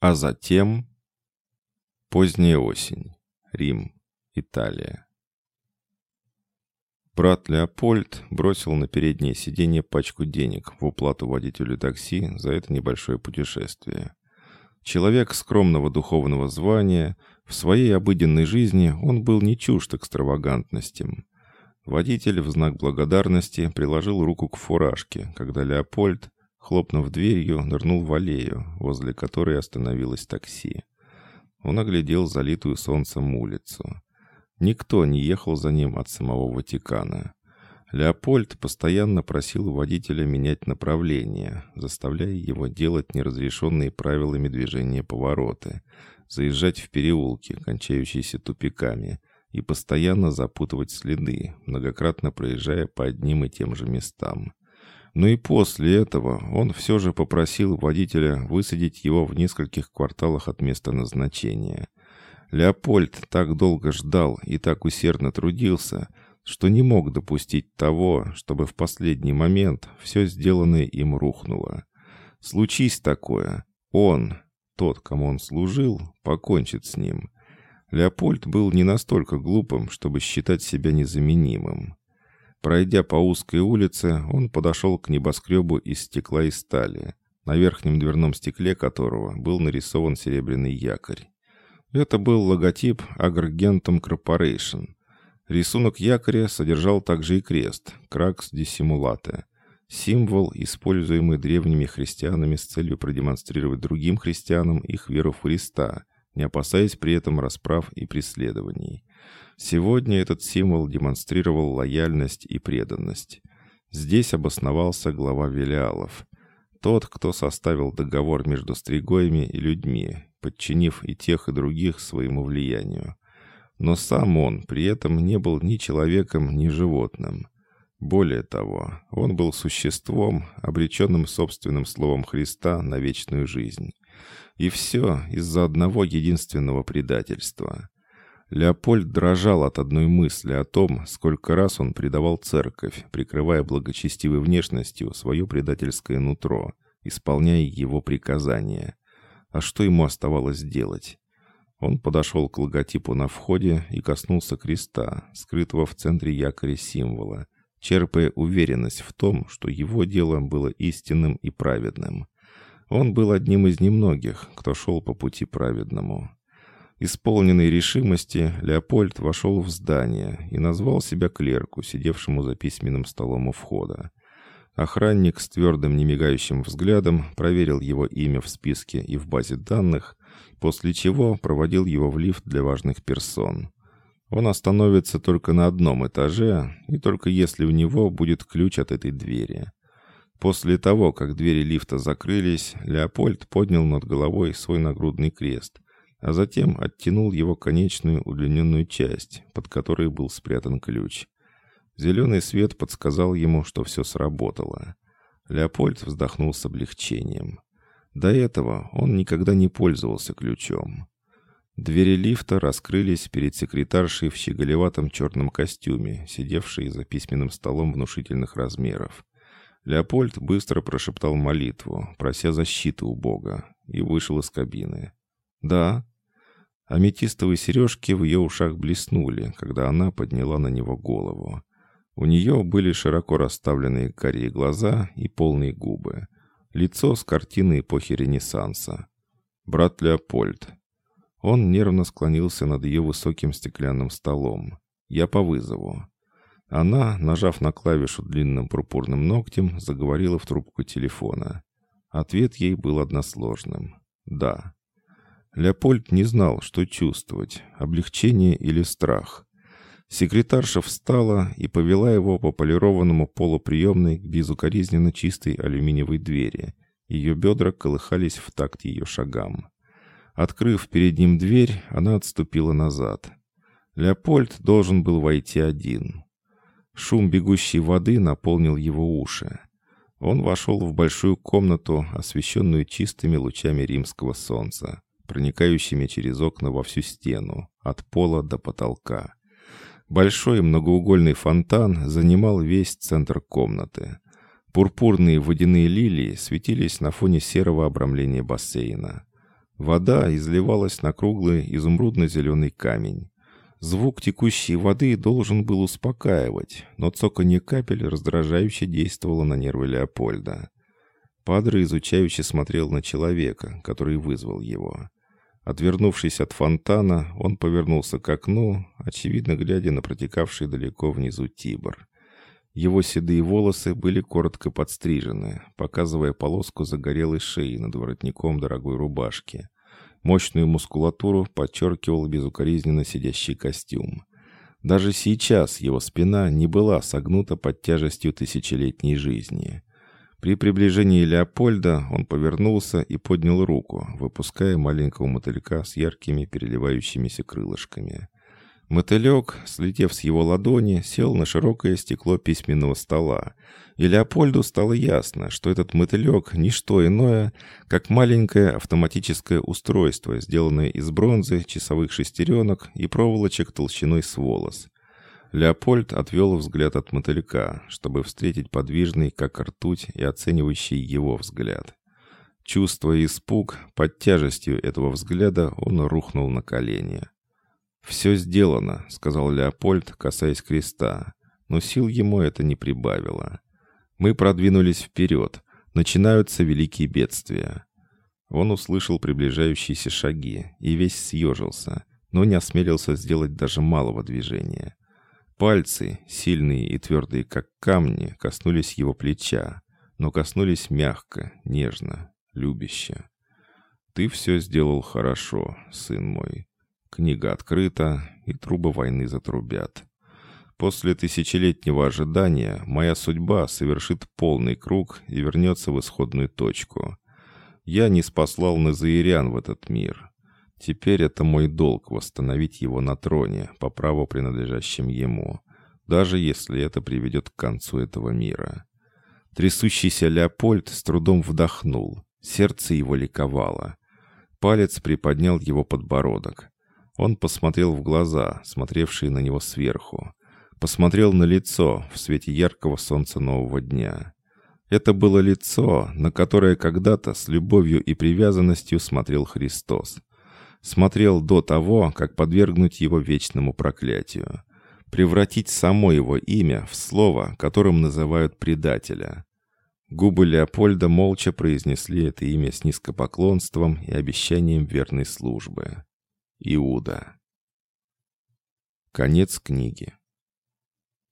А затем... Поздняя осень. Рим. Италия. Брат Леопольд бросил на переднее сиденье пачку денег в уплату водителю такси за это небольшое путешествие. Человек скромного духовного звания, в своей обыденной жизни он был не чужд экстравагантностям. Водитель в знак благодарности приложил руку к фуражке, когда Леопольд, хлопнув дверью, нырнул в аллею, возле которой остановилось такси. Он оглядел залитую солнцем улицу. Никто не ехал за ним от самого Ватикана. Леопольд постоянно просил водителя менять направление, заставляя его делать неразрешенные правилами движения повороты, заезжать в переулки, кончающиеся тупиками, и постоянно запутывать следы, многократно проезжая по одним и тем же местам. Но и после этого он все же попросил водителя высадить его в нескольких кварталах от места назначения. Леопольд так долго ждал и так усердно трудился, что не мог допустить того, чтобы в последний момент все сделанное им рухнуло. Случись такое, он, тот, кому он служил, покончит с ним. Леопольд был не настолько глупым, чтобы считать себя незаменимым. Пройдя по узкой улице, он подошел к небоскребу из стекла и стали, на верхнем дверном стекле которого был нарисован серебряный якорь. Это был логотип Agrgentum Corporation. Рисунок якоря содержал также и крест Кракс Dissimulate, символ, используемый древними христианами с целью продемонстрировать другим христианам их веру в Христа, не опасаясь при этом расправ и преследований. Сегодня этот символ демонстрировал лояльность и преданность. Здесь обосновался глава Велиалов. Тот, кто составил договор между стригоями и людьми, подчинив и тех, и других своему влиянию. Но сам он при этом не был ни человеком, ни животным. Более того, он был существом, обреченным собственным словом Христа на вечную жизнь. И все из-за одного единственного предательства. Леопольд дрожал от одной мысли о том, сколько раз он предавал церковь, прикрывая благочестивой внешностью свое предательское нутро, исполняя его приказания. А что ему оставалось делать? Он подошел к логотипу на входе и коснулся креста, скрытого в центре якоря символа, черпая уверенность в том, что его дело было истинным и праведным. Он был одним из немногих, кто шел по пути праведному. Исполненный решимости, Леопольд вошел в здание и назвал себя клерку, сидевшему за письменным столом у входа. Охранник с твердым немигающим взглядом проверил его имя в списке и в базе данных, после чего проводил его в лифт для важных персон. Он остановится только на одном этаже, и только если у него будет ключ от этой двери. После того, как двери лифта закрылись, Леопольд поднял над головой свой нагрудный крест – а затем оттянул его конечную удлиненную часть, под которой был спрятан ключ. Зеленый свет подсказал ему, что все сработало. Леопольд вздохнул с облегчением. До этого он никогда не пользовался ключом. Двери лифта раскрылись перед секретаршей в щеголеватом черном костюме, сидевшей за письменным столом внушительных размеров. Леопольд быстро прошептал молитву, прося защиты у Бога, и вышел из кабины. «Да». Аметистовые сережки в ее ушах блеснули, когда она подняла на него голову. У нее были широко расставленные карие глаза и полные губы. Лицо с картины эпохи Ренессанса. «Брат Леопольд». Он нервно склонился над ее высоким стеклянным столом. «Я по вызову». Она, нажав на клавишу длинным пурпурным ногтем, заговорила в трубку телефона. Ответ ей был односложным. «Да». Леопольд не знал, что чувствовать, облегчение или страх. Секретарша встала и повела его по полированному полу приемной к безукоризненно чистой алюминиевой двери. Ее бедра колыхались в такт ее шагам. Открыв перед ним дверь, она отступила назад. Леопольд должен был войти один. Шум бегущей воды наполнил его уши. Он вошел в большую комнату, освещенную чистыми лучами римского солнца проникающими через окна во всю стену, от пола до потолка. Большой многоугольный фонтан занимал весь центр комнаты. Пурпурные водяные лилии светились на фоне серого обрамления бассейна. Вода изливалась на круглый изумрудно-зеленый камень. Звук текущей воды должен был успокаивать, но цоканье капель раздражающе действовало на нервы Леопольда. Падре изучающе смотрел на человека, который вызвал его. Отвернувшись от фонтана, он повернулся к окну, очевидно глядя на протекавший далеко внизу Тибр. Его седые волосы были коротко подстрижены, показывая полоску загорелой шеи над воротником дорогой рубашки. Мощную мускулатуру подчеркивал безукоризненно сидящий костюм. Даже сейчас его спина не была согнута под тяжестью тысячелетней жизни. При приближении Леопольда он повернулся и поднял руку, выпуская маленького мотылька с яркими переливающимися крылышками. Мотылек, слетев с его ладони, сел на широкое стекло письменного стола, и Леопольду стало ясно, что этот мотылек – не что иное, как маленькое автоматическое устройство, сделанное из бронзы, часовых шестеренок и проволочек толщиной с волос. Леопольд отвел взгляд от мотылька, чтобы встретить подвижный, как ртуть, и оценивающий его взгляд. Чувствуя испуг, под тяжестью этого взгляда он рухнул на колени. «Все сделано», — сказал Леопольд, касаясь креста, но сил ему это не прибавило. «Мы продвинулись вперед. Начинаются великие бедствия». Он услышал приближающиеся шаги и весь съежился, но не осмелился сделать даже малого движения. Пальцы, сильные и твердые, как камни, коснулись его плеча, но коснулись мягко, нежно, любяще. «Ты все сделал хорошо, сын мой. Книга открыта, и трубы войны затрубят. После тысячелетнего ожидания моя судьба совершит полный круг и вернется в исходную точку. Я не спаслал Назаирян в этот мир. Теперь это мой долг восстановить его на троне, по праву принадлежащим ему, даже если это приведет к концу этого мира. Трясущийся Леопольд с трудом вдохнул. Сердце его ликовало. Палец приподнял его подбородок. Он посмотрел в глаза, смотревшие на него сверху. Посмотрел на лицо в свете яркого солнца нового дня. Это было лицо, на которое когда-то с любовью и привязанностью смотрел Христос. Смотрел до того, как подвергнуть его вечному проклятию. Превратить само его имя в слово, которым называют предателя. Губы Леопольда молча произнесли это имя с низкопоклонством и обещанием верной службы. Иуда. Конец книги.